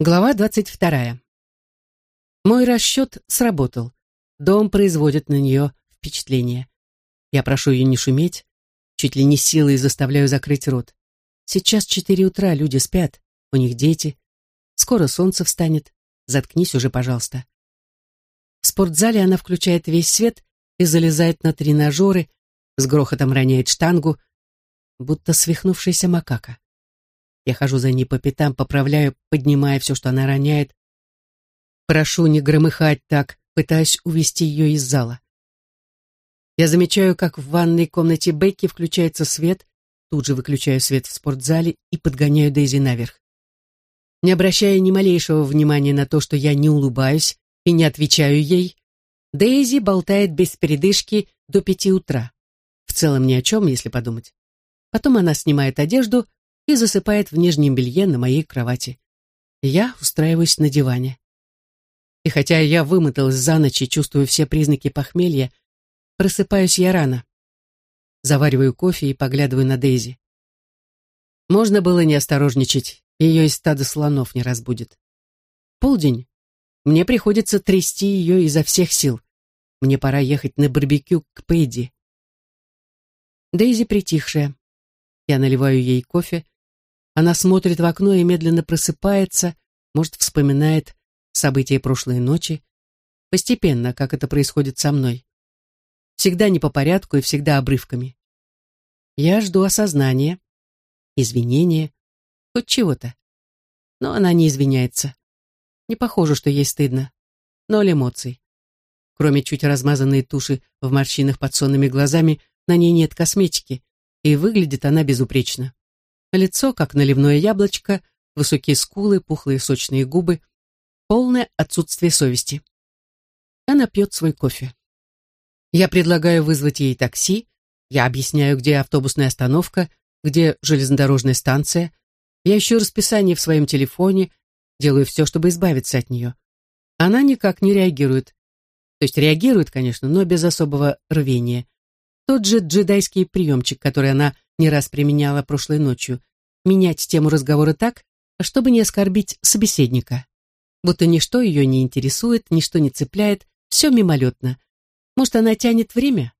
Глава двадцать вторая. Мой расчет сработал. Дом производит на нее впечатление. Я прошу ее не шуметь, чуть ли не силой заставляю закрыть рот. Сейчас четыре утра, люди спят, у них дети. Скоро солнце встанет. Заткнись уже, пожалуйста. В спортзале она включает весь свет и залезает на тренажеры, с грохотом роняет штангу, будто свихнувшаяся макака. Я хожу за ней по пятам, поправляю, поднимая все, что она роняет. Прошу не громыхать так, пытаясь увести ее из зала. Я замечаю, как в ванной комнате Бекки включается свет, тут же выключаю свет в спортзале и подгоняю Дейзи наверх. Не обращая ни малейшего внимания на то, что я не улыбаюсь и не отвечаю ей, Дейзи болтает без передышки до пяти утра. В целом ни о чем, если подумать. Потом она снимает одежду, и засыпает в нижнем белье на моей кровати. Я устраиваюсь на диване. И хотя я вымоталась за ночь и чувствую все признаки похмелья, просыпаюсь я рано. Завариваю кофе и поглядываю на Дейзи. Можно было не осторожничать, ее из стада слонов не разбудит. Полдень. Мне приходится трясти ее изо всех сил. Мне пора ехать на барбекю к Пэдди. Дейзи притихшая. Я наливаю ей кофе, она смотрит в окно и медленно просыпается, может, вспоминает события прошлой ночи. Постепенно, как это происходит со мной. Всегда не по порядку и всегда обрывками. Я жду осознания, извинения, хоть чего-то. Но она не извиняется. Не похоже, что ей стыдно. Ноль эмоций. Кроме чуть размазанной туши в морщинах под сонными глазами, на ней нет косметики, и выглядит она безупречно. Лицо, как наливное яблочко, высокие скулы, пухлые сочные губы, полное отсутствие совести. Она пьет свой кофе. Я предлагаю вызвать ей такси, я объясняю, где автобусная остановка, где железнодорожная станция. Я ищу расписание в своем телефоне, делаю все, чтобы избавиться от нее. Она никак не реагирует. То есть реагирует, конечно, но без особого рвения. Тот же джедайский приемчик, который она не раз применяла прошлой ночью, менять тему разговора так, чтобы не оскорбить собеседника. Будто ничто ее не интересует, ничто не цепляет, все мимолетно. Может, она тянет время?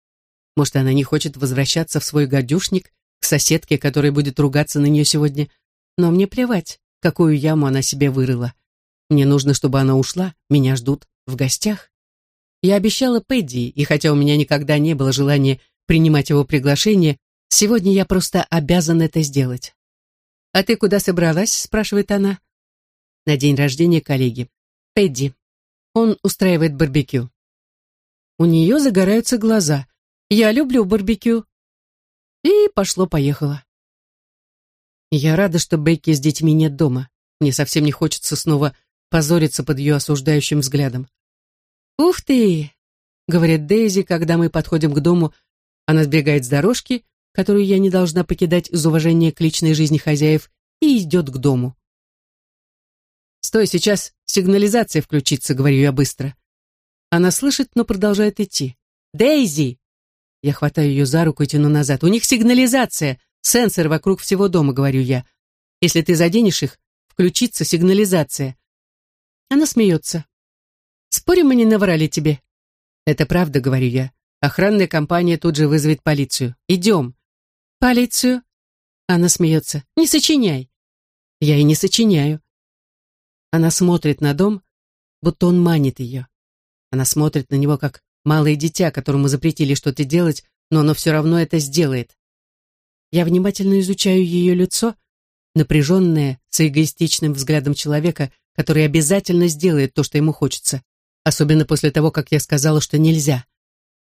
Может, она не хочет возвращаться в свой гадюшник, к соседке, которая будет ругаться на нее сегодня. Но мне плевать, какую яму она себе вырыла. Мне нужно, чтобы она ушла, меня ждут в гостях. Я обещала Пэдди, и хотя у меня никогда не было желания принимать его приглашение, Сегодня я просто обязан это сделать. «А ты куда собралась?» — спрашивает она. «На день рождения коллеги. Пэдди. Он устраивает барбекю». У нее загораются глаза. «Я люблю барбекю». И пошло-поехало. Я рада, что Бекки с детьми нет дома. Мне совсем не хочется снова позориться под ее осуждающим взглядом. «Ух ты!» — говорит Дейзи, когда мы подходим к дому. Она сбегает с дорожки, которую я не должна покидать из уважения к личной жизни хозяев, и идет к дому. «Стой, сейчас сигнализация включится», — говорю я быстро. Она слышит, но продолжает идти. «Дейзи!» Я хватаю ее за руку и тяну назад. «У них сигнализация! Сенсор вокруг всего дома», — говорю я. «Если ты заденешь их, включится сигнализация». Она смеется. «Спорим, мы не наврали тебе?» «Это правда», — говорю я. «Охранная компания тут же вызовет полицию. Идем». «Полицию?» Она смеется. «Не сочиняй». Я и не сочиняю. Она смотрит на дом, будто он манит ее. Она смотрит на него, как малое дитя, которому запретили что-то делать, но оно все равно это сделает. Я внимательно изучаю ее лицо, напряженное, с эгоистичным взглядом человека, который обязательно сделает то, что ему хочется, особенно после того, как я сказала, что нельзя.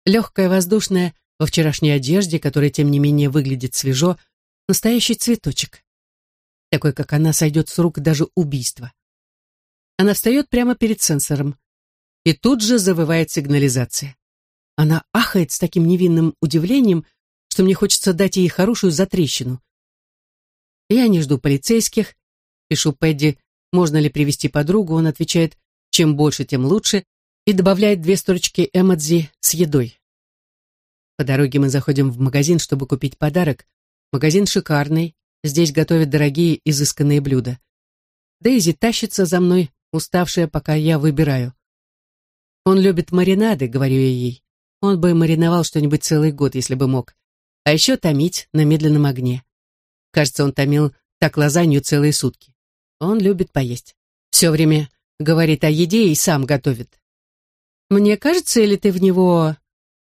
Легкая, воздушная, во вчерашней одежде, которая, тем не менее, выглядит свежо, настоящий цветочек. Такой, как она, сойдет с рук даже убийства. Она встает прямо перед сенсором. И тут же завывает сигнализация. Она ахает с таким невинным удивлением, что мне хочется дать ей хорошую затрещину. Я не жду полицейских. Пишу Пэдди, можно ли привести подругу. Он отвечает, чем больше, тем лучше, и добавляет две строчки эмодзи с едой. По дороге мы заходим в магазин, чтобы купить подарок. Магазин шикарный, здесь готовят дорогие изысканные блюда. Дейзи тащится за мной, уставшая, пока я выбираю. Он любит маринады, говорю я ей. Он бы мариновал что-нибудь целый год, если бы мог. А еще томить на медленном огне. Кажется, он томил так лазанью целые сутки. Он любит поесть. Все время говорит о еде и сам готовит. «Мне кажется, или ты в него...»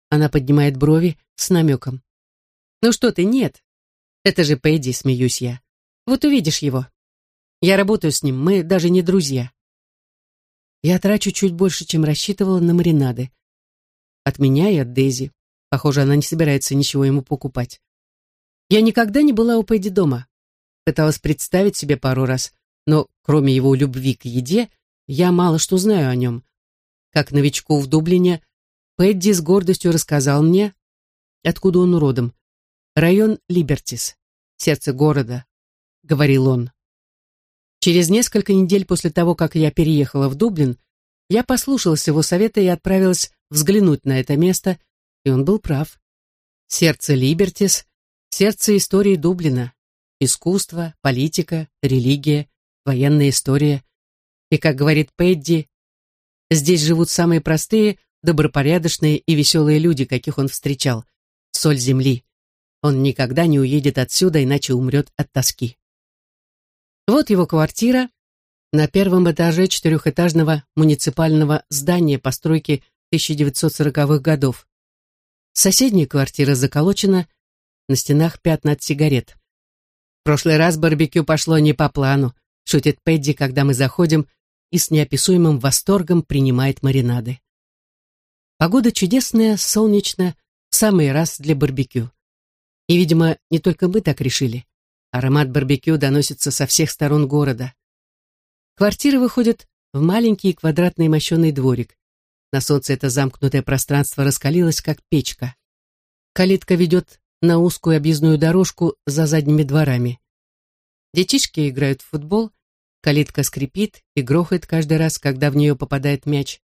Она поднимает брови с намеком. «Ну что ты, нет. Это же Пэдди, смеюсь я. Вот увидишь его. Я работаю с ним, мы даже не друзья». Я трачу чуть больше, чем рассчитывала на маринады. От меня и от Дейзи. Похоже, она не собирается ничего ему покупать. Я никогда не была у Пэдди дома. Пыталась представить себе пару раз, но кроме его любви к еде, я мало что знаю о нем. Как новичку в Дублине, Пэдди с гордостью рассказал мне, откуда он родом. Район Либертис, сердце города, говорил он. Через несколько недель после того, как я переехала в Дублин, я послушалась его совета и отправилась взглянуть на это место, и он был прав. Сердце Либертис, сердце истории Дублина, искусство, политика, религия, военная история. И, как говорит Пэдди, здесь живут самые простые, добропорядочные и веселые люди, каких он встречал. Соль земли. Он никогда не уедет отсюда, иначе умрет от тоски. Вот его квартира на первом этаже четырехэтажного муниципального здания постройки 1940-х годов. Соседняя квартира заколочена, на стенах пятна от сигарет. В прошлый раз барбекю пошло не по плану, шутит Пэдди, когда мы заходим, и с неописуемым восторгом принимает маринады. Погода чудесная, солнечная, в самый раз для барбекю. И, видимо, не только мы так решили. Аромат барбекю доносится со всех сторон города. Квартира выходит в маленький квадратный мощеный дворик. На солнце это замкнутое пространство раскалилось, как печка. Калитка ведет на узкую объездную дорожку за задними дворами. Детишки играют в футбол, калитка скрипит и грохает каждый раз, когда в нее попадает мяч.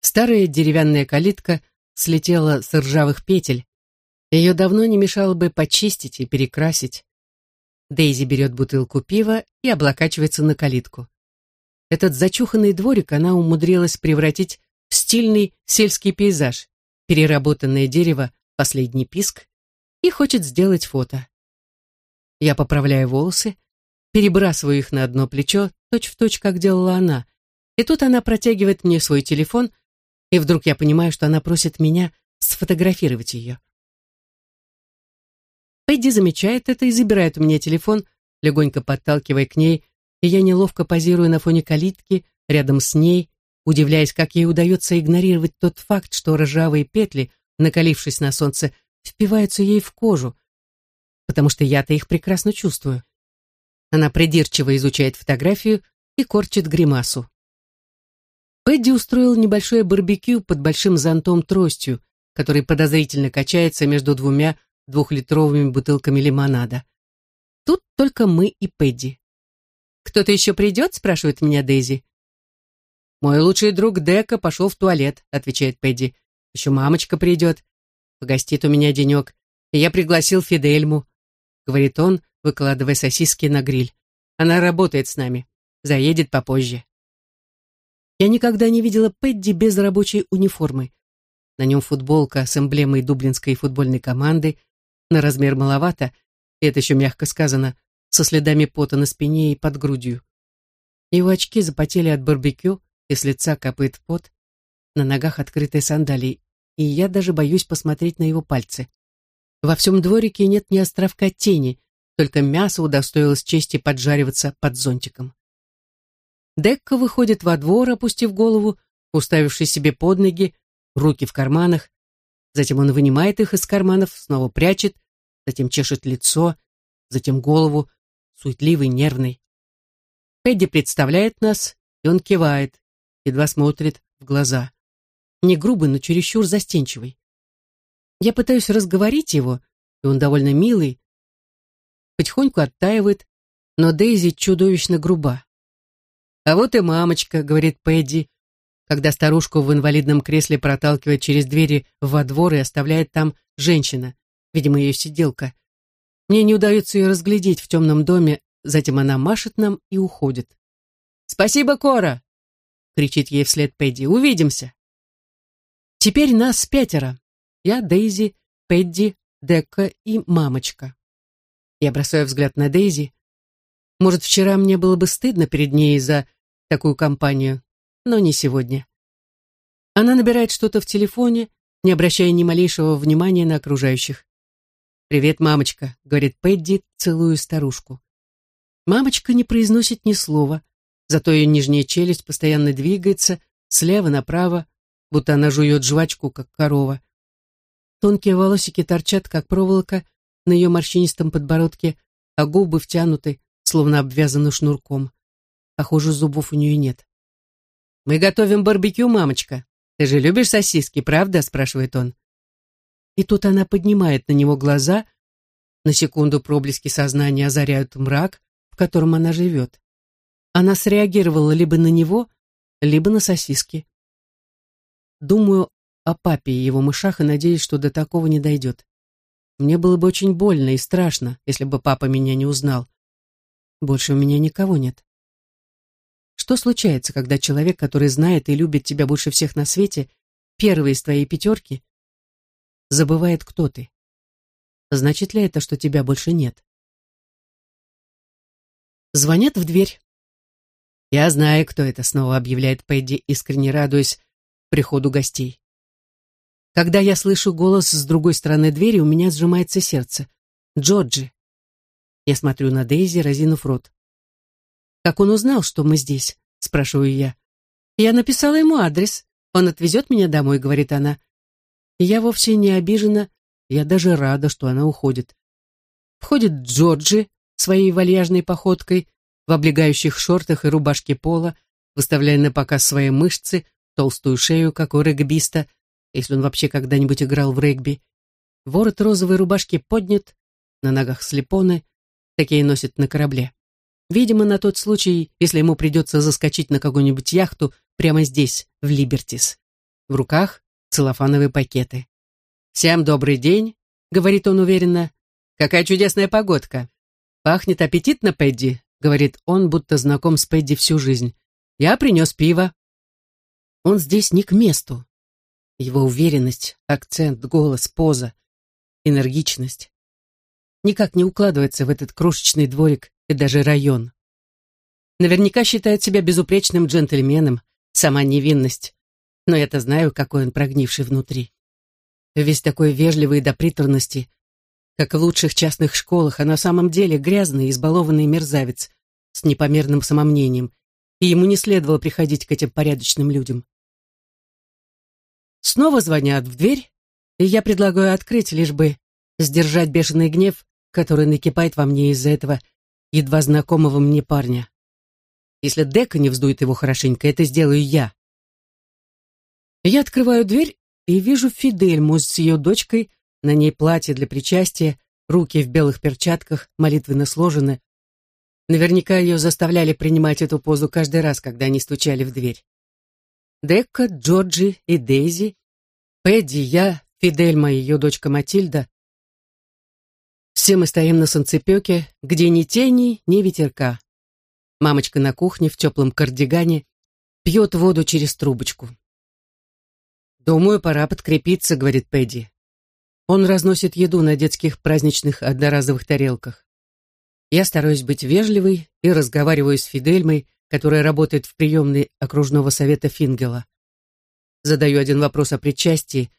Старая деревянная калитка слетела с ржавых петель. Ее давно не мешало бы почистить и перекрасить. Дейзи берет бутылку пива и облокачивается на калитку. Этот зачуханный дворик она умудрилась превратить в стильный сельский пейзаж, переработанное дерево, последний писк, и хочет сделать фото. Я поправляю волосы, перебрасываю их на одно плечо, точь-в-точь, точь, как делала она, и тут она протягивает мне свой телефон, и вдруг я понимаю, что она просит меня сфотографировать ее. Пэдди замечает это и забирает у меня телефон, легонько подталкивая к ней, и я неловко позирую на фоне калитки, рядом с ней, удивляясь, как ей удается игнорировать тот факт, что ржавые петли, накалившись на солнце, впиваются ей в кожу, потому что я-то их прекрасно чувствую. Она придирчиво изучает фотографию и корчит гримасу. Пэдди устроил небольшое барбекю под большим зонтом-тростью, который подозрительно качается между двумя двухлитровыми бутылками лимонада. Тут только мы и Пэдди. «Кто-то еще придет?» — спрашивает меня Дейзи. «Мой лучший друг Дека пошел в туалет», — отвечает Пэдди. «Еще мамочка придет. Погостит у меня денек. И я пригласил Фидельму», — говорит он, выкладывая сосиски на гриль. «Она работает с нами. Заедет попозже». Я никогда не видела Пэдди без рабочей униформы. На нем футболка с эмблемой дублинской футбольной команды — на размер маловато, это еще мягко сказано, со следами пота на спине и под грудью. Его очки запотели от барбекю, и с лица капает пот, на ногах открытые сандалии, и я даже боюсь посмотреть на его пальцы. Во всем дворике нет ни островка тени, только мясо удостоилось чести поджариваться под зонтиком. Декка выходит во двор, опустив голову, уставившись себе под ноги, руки в карманах, Затем он вынимает их из карманов, снова прячет, затем чешет лицо, затем голову, суетливый, нервный. Пэдди представляет нас, и он кивает, едва смотрит в глаза. Не грубый, но чересчур застенчивый. Я пытаюсь разговорить его, и он довольно милый, потихоньку оттаивает, но Дейзи чудовищно груба. «А вот и мамочка», — говорит Пэдди, когда старушку в инвалидном кресле проталкивает через двери во двор и оставляет там женщина, видимо, ее сиделка. Мне не удается ее разглядеть в темном доме, затем она машет нам и уходит. «Спасибо, Кора!» — кричит ей вслед Пэдди. «Увидимся!» Теперь нас пятеро. Я, Дейзи, Пэдди, Декка и мамочка. Я бросаю взгляд на Дейзи. Может, вчера мне было бы стыдно перед ней за такую компанию, но не сегодня. Она набирает что-то в телефоне, не обращая ни малейшего внимания на окружающих. «Привет, мамочка», — говорит Пэдди, целую старушку. Мамочка не произносит ни слова, зато ее нижняя челюсть постоянно двигается слева направо, будто она жует жвачку, как корова. Тонкие волосики торчат, как проволока, на ее морщинистом подбородке, а губы втянуты, словно обвязаны шнурком. Похоже, зубов у нее нет. «Мы готовим барбекю, мамочка. Ты же любишь сосиски, правда?» — спрашивает он. И тут она поднимает на него глаза. На секунду проблески сознания озаряют мрак, в котором она живет. Она среагировала либо на него, либо на сосиски. Думаю о папе и его мышах и надеюсь, что до такого не дойдет. Мне было бы очень больно и страшно, если бы папа меня не узнал. Больше у меня никого нет. Что случается, когда человек, который знает и любит тебя больше всех на свете, первый из твоей пятерки, забывает, кто ты? Значит ли это, что тебя больше нет? Звонят в дверь. «Я знаю, кто это», — снова объявляет Пэдди, искренне радуясь приходу гостей. Когда я слышу голос с другой стороны двери, у меня сжимается сердце. «Джорджи!» Я смотрю на Дейзи, разинув рот. «Как он узнал, что мы здесь?» — спрашиваю я. «Я написала ему адрес. Он отвезет меня домой», — говорит она. Я вовсе не обижена, я даже рада, что она уходит. Входит Джорджи своей вальяжной походкой, в облегающих шортах и рубашке пола, выставляя на показ свои мышцы, толстую шею, как у регбиста, если он вообще когда-нибудь играл в регби. Ворот розовой рубашки поднят, на ногах слепоны, такие носят на корабле. Видимо, на тот случай, если ему придется заскочить на какую-нибудь яхту прямо здесь, в Либертис. В руках целлофановые пакеты. «Всем добрый день», — говорит он уверенно. «Какая чудесная погодка. Пахнет аппетитно, Пэдди», — говорит он, будто знаком с Пэдди всю жизнь. «Я принес пиво». Он здесь не к месту. Его уверенность, акцент, голос, поза, энергичность никак не укладывается в этот крошечный дворик и даже район. Наверняка считает себя безупречным джентльменом, сама невинность, но я-то знаю, какой он прогнивший внутри. Весь такой вежливый до приторности, как в лучших частных школах, а на самом деле грязный, избалованный мерзавец с непомерным самомнением, и ему не следовало приходить к этим порядочным людям. Снова звонят в дверь, и я предлагаю открыть, лишь бы сдержать бешеный гнев, который накипает во мне из-за этого едва знакомого мне парня. Если Дека не вздует его хорошенько, это сделаю я. Я открываю дверь и вижу Фидельму с ее дочкой, на ней платье для причастия, руки в белых перчатках, молитвенно сложены. Наверняка ее заставляли принимать эту позу каждый раз, когда они стучали в дверь. Декка, Джорджи и Дейзи, Пэдди, я, Фидельма и ее дочка Матильда все мы стоим на солнцепеке, где ни тени, ни ветерка. Мамочка на кухне в теплом кардигане пьет воду через трубочку. «Думаю, пора подкрепиться», — говорит Пэдди. Он разносит еду на детских праздничных одноразовых тарелках. Я стараюсь быть вежливой и разговариваю с Фидельмой, которая работает в приемной окружного совета Фингела. Задаю один вопрос о причастии,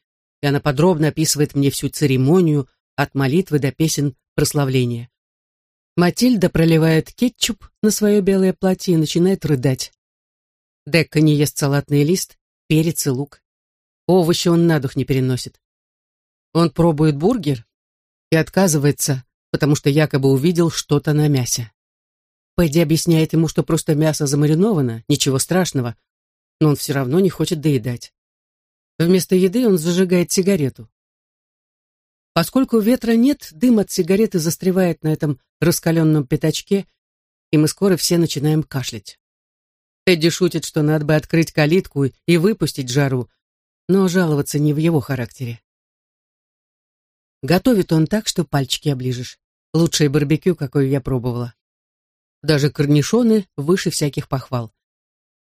и она подробно описывает мне всю церемонию, от молитвы до песен прославления. Матильда проливает кетчуп на свое белое платье и начинает рыдать. Декка не ест салатный лист, перец и лук. Овощи он на дух не переносит. Он пробует бургер и отказывается, потому что якобы увидел что-то на мясе. Пэдди объясняет ему, что просто мясо замариновано, ничего страшного, но он все равно не хочет доедать. Вместо еды он зажигает сигарету. Поскольку ветра нет, дым от сигареты застревает на этом раскаленном пятачке, и мы скоро все начинаем кашлять. Эдди шутит, что надо бы открыть калитку и выпустить жару, но жаловаться не в его характере. Готовит он так, что пальчики оближешь. Лучшее барбекю, какое я пробовала. Даже корнишоны выше всяких похвал.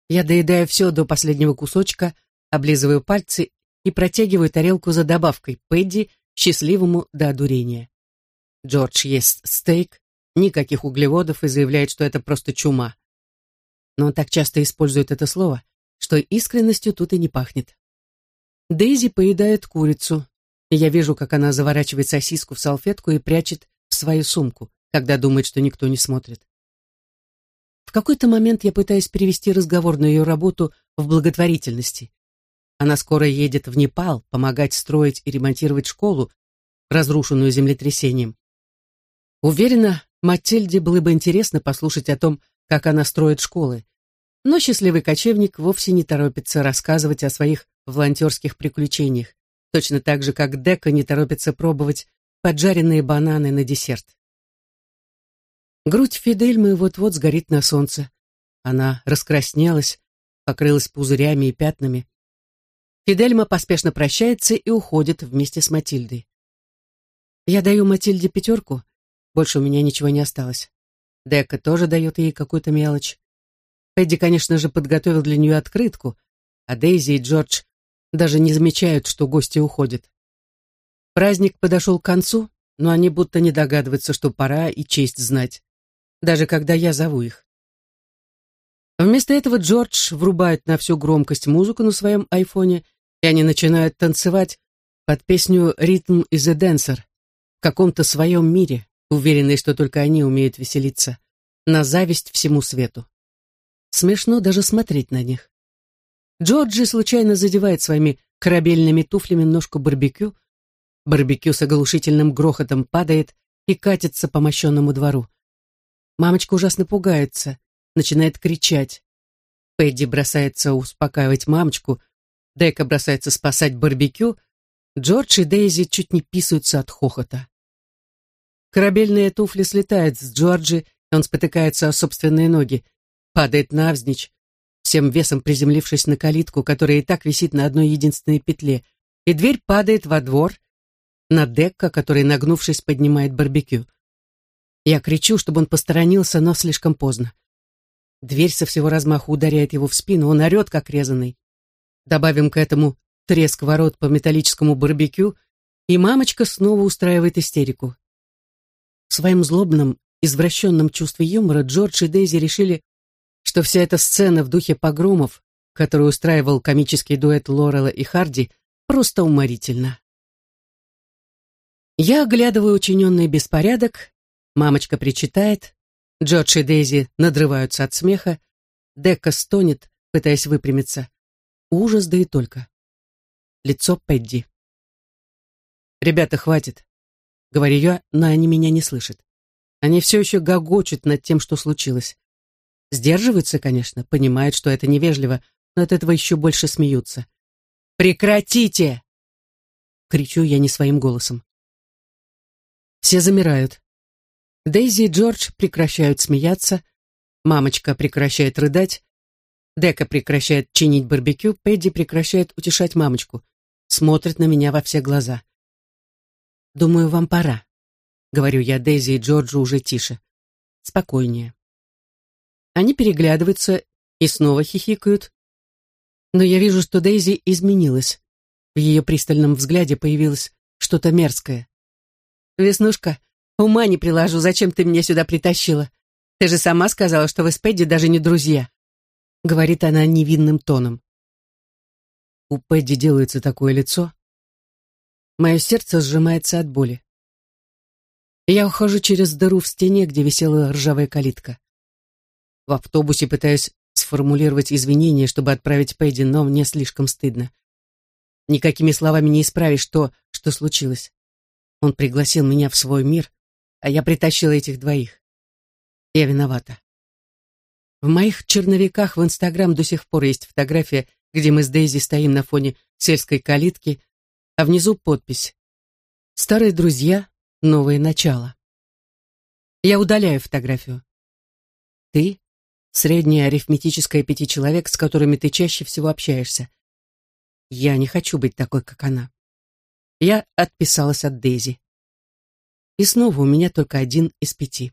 Я доедаю все до последнего кусочка, облизываю пальцы и протягиваю тарелку за добавкой Пэдди, счастливому до одурения. Джордж ест стейк, никаких углеводов и заявляет, что это просто чума. Но он так часто использует это слово, что искренностью тут и не пахнет. Дейзи поедает курицу, и я вижу, как она заворачивает сосиску в салфетку и прячет в свою сумку, когда думает, что никто не смотрит. В какой-то момент я пытаюсь перевести разговор на ее работу в благотворительности. Она скоро едет в Непал помогать строить и ремонтировать школу, разрушенную землетрясением. Уверена, Матильде было бы интересно послушать о том, как она строит школы. Но счастливый кочевник вовсе не торопится рассказывать о своих волонтерских приключениях, точно так же, как Дека не торопится пробовать поджаренные бананы на десерт. Грудь Фидельмы вот-вот сгорит на солнце. Она раскраснелась, покрылась пузырями и пятнами. Фидельма поспешно прощается и уходит вместе с Матильдой. Я даю Матильде пятерку, больше у меня ничего не осталось. Дека тоже дает ей какую-то мелочь. Эдди, конечно же, подготовил для нее открытку, а Дейзи и Джордж даже не замечают, что гости уходят. Праздник подошел к концу, но они будто не догадываются, что пора и честь знать, даже когда я зову их. Вместо этого Джордж врубает на всю громкость музыку на своем айфоне, и они начинают танцевать под песню «Ритм из The Dancer» в каком-то своем мире, уверенные, что только они умеют веселиться, на зависть всему свету. Смешно даже смотреть на них. Джорджи случайно задевает своими корабельными туфлями ножку барбекю. Барбекю с оглушительным грохотом падает и катится по мощенному двору. Мамочка ужасно пугается, начинает кричать. Пэдди бросается успокаивать мамочку, Дека бросается спасать барбекю, Джордж и Дейзи чуть не писаются от хохота. Корабельные туфли слетают с Джорджи, и он спотыкается о собственные ноги, падает навзничь, всем весом приземлившись на калитку, которая и так висит на одной единственной петле, и дверь падает во двор, на Декка, который, нагнувшись, поднимает барбекю. Я кричу, чтобы он посторонился, но слишком поздно. Дверь со всего размаху ударяет его в спину, он орет, как резанный. Добавим к этому треск ворот по металлическому барбекю, и мамочка снова устраивает истерику. В своем злобном, извращенном чувстве юмора Джордж и Дейзи решили, что вся эта сцена в духе погромов, которую устраивал комический дуэт Лорела и Харди, просто уморительна. Я оглядываю учиненный беспорядок, мамочка причитает, Джордж и Дейзи надрываются от смеха, Дека стонет, пытаясь выпрямиться. Ужас, да и только. Лицо Пэдди. «Ребята, хватит. Говорю я, но они меня не слышат. Они все еще гогочут над тем, что случилось. Сдерживаются, конечно, понимают, что это невежливо, но от этого еще больше смеются. «Прекратите!» Кричу я не своим голосом. Все замирают. Дейзи и Джордж прекращают смеяться, мамочка прекращает рыдать, Дека прекращает чинить барбекю, Пэдди прекращает утешать мамочку, смотрит на меня во все глаза. «Думаю, вам пора», — говорю я Дейзи и Джорджу уже тише. «Спокойнее». Они переглядываются и снова хихикают. Но я вижу, что Дейзи изменилась. В ее пристальном взгляде появилось что-то мерзкое. «Веснушка, ума не приложу, зачем ты меня сюда притащила? Ты же сама сказала, что вы с Пэдди даже не друзья», — говорит она невинным тоном. У Пэдди делается такое лицо, Мое сердце сжимается от боли. Я ухожу через дыру в стене, где висела ржавая калитка. В автобусе пытаюсь сформулировать извинения, чтобы отправить Пэдди, но мне слишком стыдно. Никакими словами не исправишь то, что случилось. Он пригласил меня в свой мир, а я притащила этих двоих. Я виновата. В моих черновиках в Инстаграм до сих пор есть фотография, где мы с Дейзи стоим на фоне сельской калитки, а внизу подпись «Старые друзья, новое начало». Я удаляю фотографию. Ты — средняя арифметическая пяти человек, с которыми ты чаще всего общаешься. Я не хочу быть такой, как она. Я отписалась от Дейзи. И снова у меня только один из пяти.